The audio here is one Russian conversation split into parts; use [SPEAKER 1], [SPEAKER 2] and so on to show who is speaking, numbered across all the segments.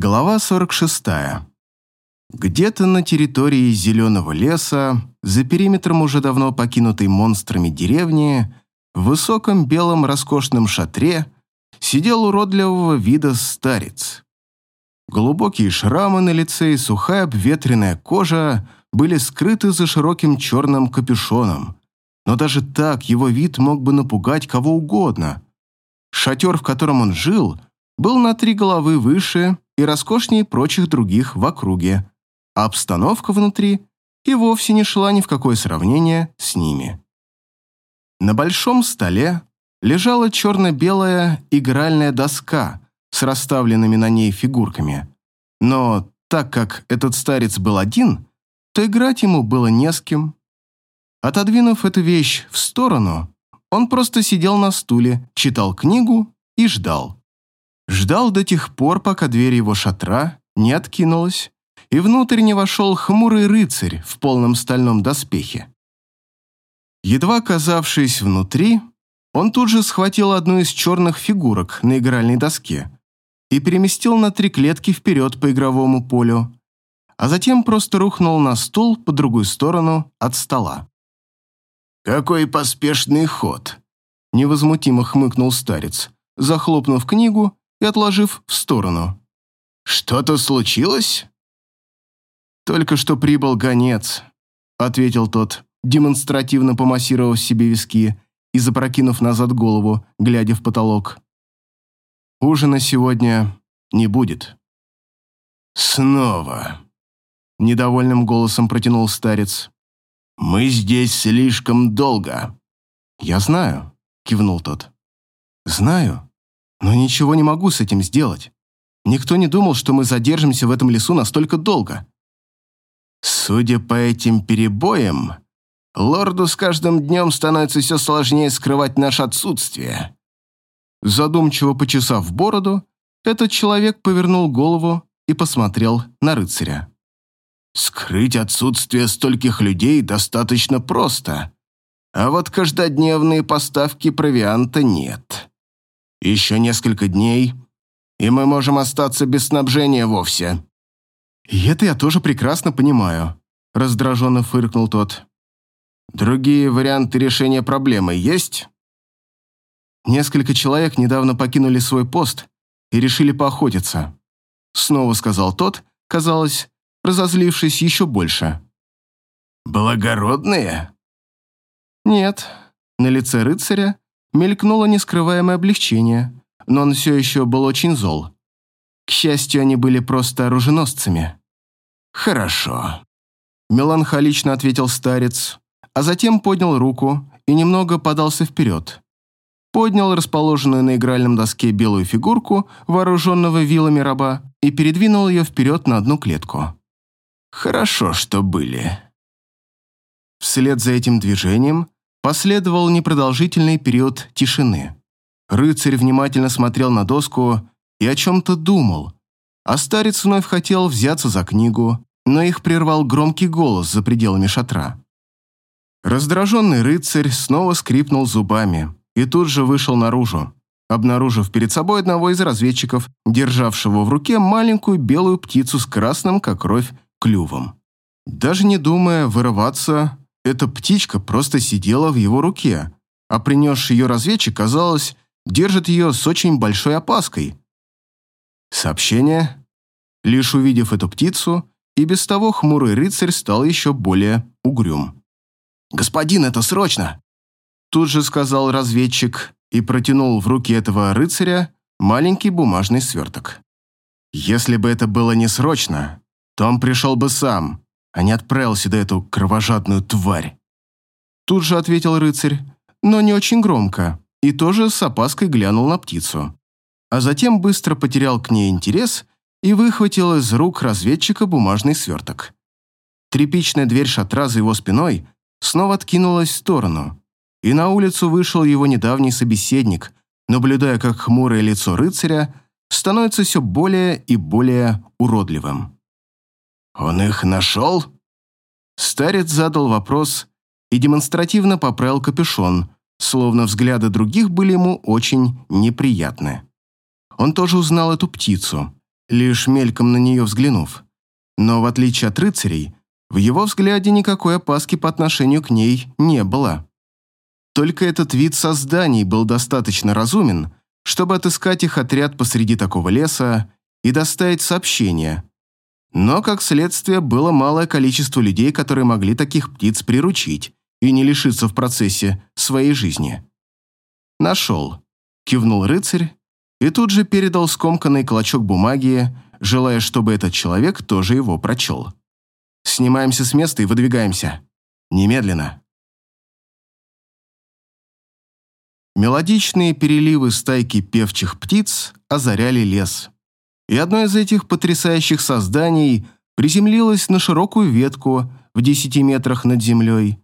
[SPEAKER 1] Глава 46. Где-то на территории зеленого леса, за периметром уже давно покинутой монстрами деревни, в высоком белом роскошном шатре сидел уродливого вида старец. Глубокие шрамы на лице и сухая обветренная кожа были скрыты за широким черным капюшоном, но даже так его вид мог бы напугать кого угодно. Шатер, в котором он жил, был на три головы выше и роскошнее прочих других в округе, а обстановка внутри и вовсе не шла ни в какое сравнение с ними. На большом столе лежала черно-белая игральная доска с расставленными на ней фигурками. Но так как этот старец был один, то играть ему было не с кем. Отодвинув эту вещь в сторону, он просто сидел на стуле, читал книгу и ждал. Ждал до тех пор, пока дверь его шатра не откинулась, и внутрь не вошел хмурый рыцарь в полном стальном доспехе. Едва оказавшись внутри, он тут же схватил одну из черных фигурок на игральной доске и переместил на три клетки вперед по игровому полю, а затем просто рухнул на стул по другую сторону от стола.
[SPEAKER 2] «Какой поспешный ход!»
[SPEAKER 1] – невозмутимо хмыкнул старец, захлопнув книгу и отложив в сторону.
[SPEAKER 2] «Что-то случилось?»
[SPEAKER 1] «Только что прибыл гонец», — ответил тот, демонстративно помассировав себе виски и запрокинув назад голову, глядя в потолок. «Ужина сегодня не будет».
[SPEAKER 2] «Снова», — недовольным голосом протянул старец. «Мы здесь слишком долго».
[SPEAKER 1] «Я знаю», — кивнул тот. «Знаю, но ничего не могу с этим сделать. Никто не думал, что мы задержимся в этом лесу настолько долго.
[SPEAKER 2] Судя по этим перебоям, лорду с каждым днем становится все сложнее скрывать наше отсутствие.
[SPEAKER 1] Задумчиво почесав бороду, этот человек повернул голову и посмотрел на рыцаря.
[SPEAKER 2] Скрыть отсутствие стольких людей достаточно просто, а вот каждодневные поставки провианта нет. Еще несколько дней, и мы можем остаться без снабжения вовсе».
[SPEAKER 1] «И это я тоже прекрасно понимаю», — раздраженно фыркнул тот.
[SPEAKER 2] «Другие варианты решения проблемы есть?»
[SPEAKER 1] «Несколько человек недавно покинули свой пост и решили поохотиться», — снова сказал тот, казалось, разозлившись еще больше.
[SPEAKER 2] «Благородные?»
[SPEAKER 1] «Нет». На лице рыцаря Мелькнуло нескрываемое облегчение, но он все еще был очень зол. К счастью, они были просто оруженосцами.
[SPEAKER 2] «Хорошо», —
[SPEAKER 1] меланхолично ответил старец, а затем поднял руку и немного подался вперед. Поднял расположенную на игральном доске белую фигурку, вооруженного вилами раба, и передвинул ее вперед на одну клетку.
[SPEAKER 2] «Хорошо, что были».
[SPEAKER 1] Вслед за этим движением Последовал непродолжительный период тишины. Рыцарь внимательно смотрел на доску и о чем-то думал, а старец вновь хотел взяться за книгу, но их прервал громкий голос за пределами шатра. Раздраженный рыцарь снова скрипнул зубами и тут же вышел наружу, обнаружив перед собой одного из разведчиков, державшего в руке маленькую белую птицу с красным, как кровь, клювом. Даже не думая вырываться, эта птичка просто сидела в его руке, а принесший ее разведчик, казалось, держит ее с очень большой опаской. Сообщение. Лишь увидев эту птицу, и без того хмурый рыцарь стал еще более угрюм.
[SPEAKER 2] «Господин, это срочно!»
[SPEAKER 1] Тут же сказал разведчик и протянул в руки этого рыцаря маленький бумажный сверток. Если бы это было не срочно, то он пришел бы сам, а не отправил сюда эту кровожадную тварь. Тут же ответил рыцарь, но не очень громко, и тоже с опаской глянул на птицу. А затем быстро потерял к ней интерес и выхватил из рук разведчика бумажный сверток. Тряпичная дверь шатра за его спиной снова откинулась в сторону, и на улицу вышел его недавний собеседник, наблюдая, как хмурое лицо рыцаря становится все более и более уродливым.
[SPEAKER 2] «Он их нашел?»
[SPEAKER 1] Старец задал вопрос и демонстративно поправил капюшон, словно взгляды других были ему очень неприятны. Он тоже узнал эту птицу лишь мельком на нее взглянув. Но в отличие от рыцарей, в его взгляде никакой опаски по отношению к ней не было. Только этот вид созданий был достаточно разумен, чтобы отыскать их отряд посреди такого леса и доставить сообщение. Но, как следствие, было малое количество людей, которые могли таких птиц приручить и не лишиться в процессе своей жизни. «Нашел», — кивнул рыцарь и тут же передал скомканный клочок бумаги, желая, чтобы этот человек тоже его прочел. «Снимаемся с места и выдвигаемся. Немедленно». Мелодичные переливы стайки певчих птиц озаряли лес. И одно из этих потрясающих созданий приземлилось на широкую ветку в десяти метрах над землей.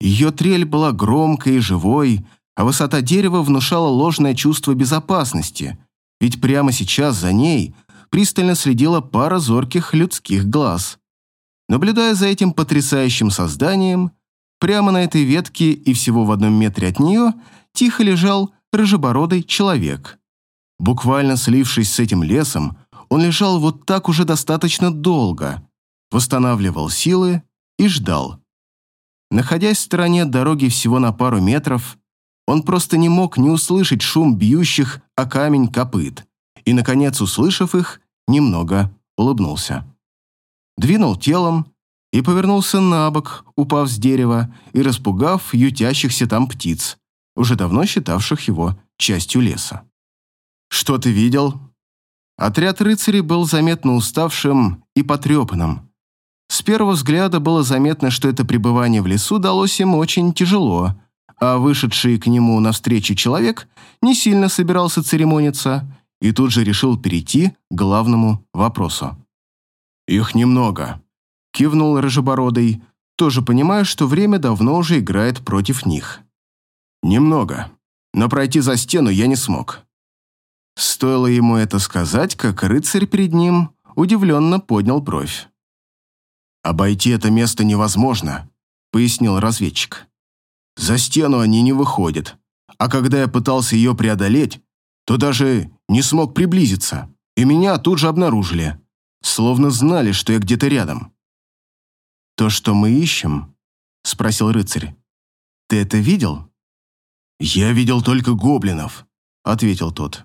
[SPEAKER 1] Ее трель была громкой и живой, а высота дерева внушала ложное чувство безопасности, ведь прямо сейчас за ней пристально следила пара зорких людских глаз. Наблюдая за этим потрясающим созданием, прямо на этой ветке и всего в одном метре от нее тихо лежал рыжебородый человек. Буквально слившись с этим лесом, он лежал вот так уже достаточно долго, восстанавливал силы и ждал. Находясь в стороне от дороги всего на пару метров, он просто не мог не услышать шум бьющих о камень копыт и, наконец, услышав их, немного улыбнулся. Двинул телом и повернулся на бок, упав с дерева и распугав ютящихся там птиц, уже давно считавших его частью леса. «Что ты видел?» Отряд рыцарей был заметно уставшим и потрепанным. С первого взгляда было заметно, что это пребывание в лесу далось им очень тяжело, а вышедший к нему навстречу человек не сильно собирался церемониться и тут же решил перейти к главному вопросу. «Их немного», — кивнул Рыжебородый, тоже понимая, что время давно уже играет против них. «Немного, но пройти за стену я не смог». Стоило ему это сказать, как рыцарь перед ним удивленно поднял бровь. «Обойти это место невозможно», — пояснил разведчик. За стену они не выходят. А когда я пытался ее преодолеть, то даже не смог приблизиться, и меня тут же обнаружили. Словно знали, что я где-то рядом. «То, что мы ищем?» — спросил рыцарь. «Ты это видел?» «Я видел только гоблинов», — ответил тот.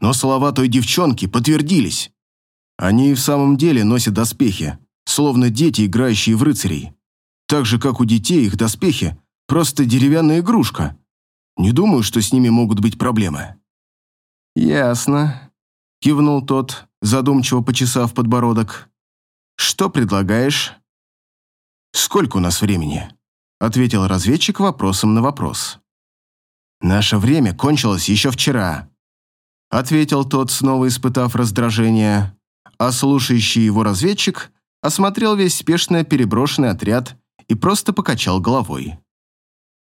[SPEAKER 1] «Но слова той девчонки подтвердились. Они и в самом деле носят доспехи, словно дети, играющие в рыцарей. Так же, как у детей их доспехи Просто деревянная игрушка. Не думаю, что с ними могут быть проблемы». «Ясно», — кивнул тот, задумчиво почесав подбородок. «Что предлагаешь?» «Сколько у нас времени?» — ответил разведчик вопросом на вопрос. «Наше время кончилось еще вчера», — ответил тот, снова испытав раздражение, а слушающий его разведчик осмотрел весь спешно переброшенный отряд и просто покачал головой.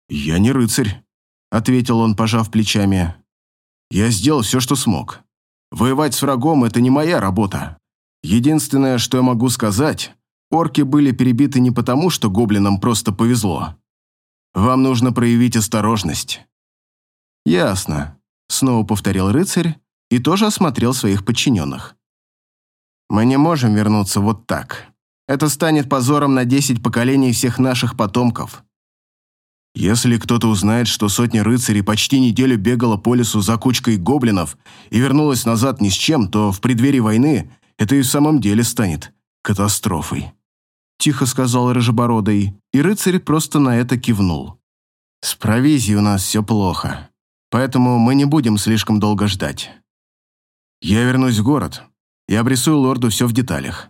[SPEAKER 1] «Я не рыцарь», — ответил он, пожав плечами. «Я сделал все, что смог. Воевать с врагом — это не моя работа. Единственное, что я могу сказать, орки были перебиты не потому, что гоблинам просто повезло. Вам нужно проявить осторожность». «Ясно», — снова повторил рыцарь и тоже осмотрел своих подчиненных. «Мы не можем вернуться вот так. Это станет позором на десять поколений всех наших потомков. Если кто-то узнает, что сотня рыцарей почти неделю бегала по лесу за кучкой гоблинов и вернулась назад ни с чем, то в преддверии войны это и в самом деле станет катастрофой. Тихо сказал Рыжебородый, и рыцарь просто на это кивнул. С провизией у нас все плохо, поэтому мы не будем слишком долго ждать. Я вернусь в город и обрисую лорду все в деталях,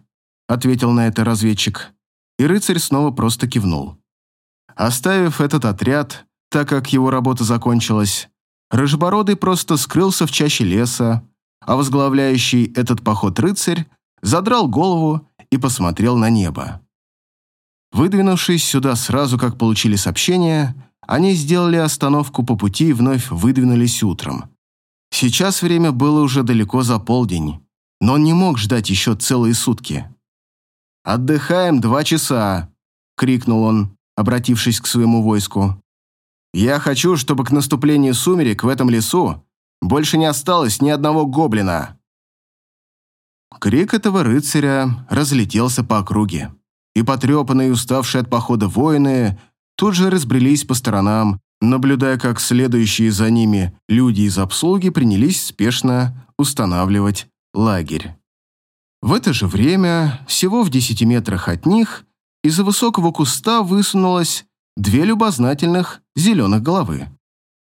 [SPEAKER 1] ответил на это разведчик, и рыцарь снова просто кивнул. Оставив этот отряд, так как его работа закончилась, Рыжебородый просто скрылся в чаще леса, а возглавляющий этот поход рыцарь задрал голову и посмотрел на небо. Выдвинувшись сюда сразу, как получили сообщение, они сделали остановку по пути и вновь выдвинулись утром. Сейчас время было уже далеко за полдень, но он не мог ждать еще целые сутки. «Отдыхаем два часа!» — крикнул он обратившись к своему войску. «Я хочу, чтобы к наступлению сумерек в этом лесу больше не осталось ни одного гоблина. крик этого рыцаря разлетелся по округе, и потрепанные и уставшие от похода воины тут же разбрелись по сторонам, наблюдая, как следующие за ними люди из обслуги принялись спешно устанавливать лагерь. В это же время, всего в десяти метрах от них, из-за высокого куста высунулось две любознательных зеленых головы.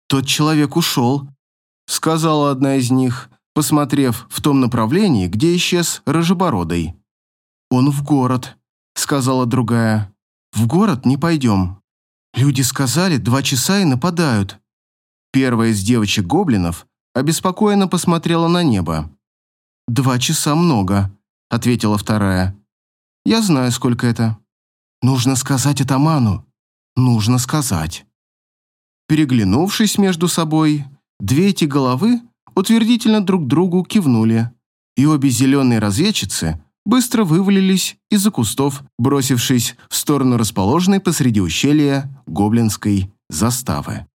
[SPEAKER 1] «Тот человек ушел», — сказала одна из них, посмотрев в том направлении, где исчез Рыжебородый. «Он в город», — сказала другая. «В город не пойдем. Люди сказали, два часа и нападают». Первая из девочек-гоблинов обеспокоенно посмотрела на небо. «Два часа много», — ответила вторая. «Я знаю, сколько это». «Нужно сказать атаману. Нужно сказать». Переглянувшись между собой, две эти головы утвердительно друг другу кивнули, и обе зеленые разведчицы быстро вывалились из-за кустов, бросившись в сторону расположенной посреди ущелья гоблинской заставы.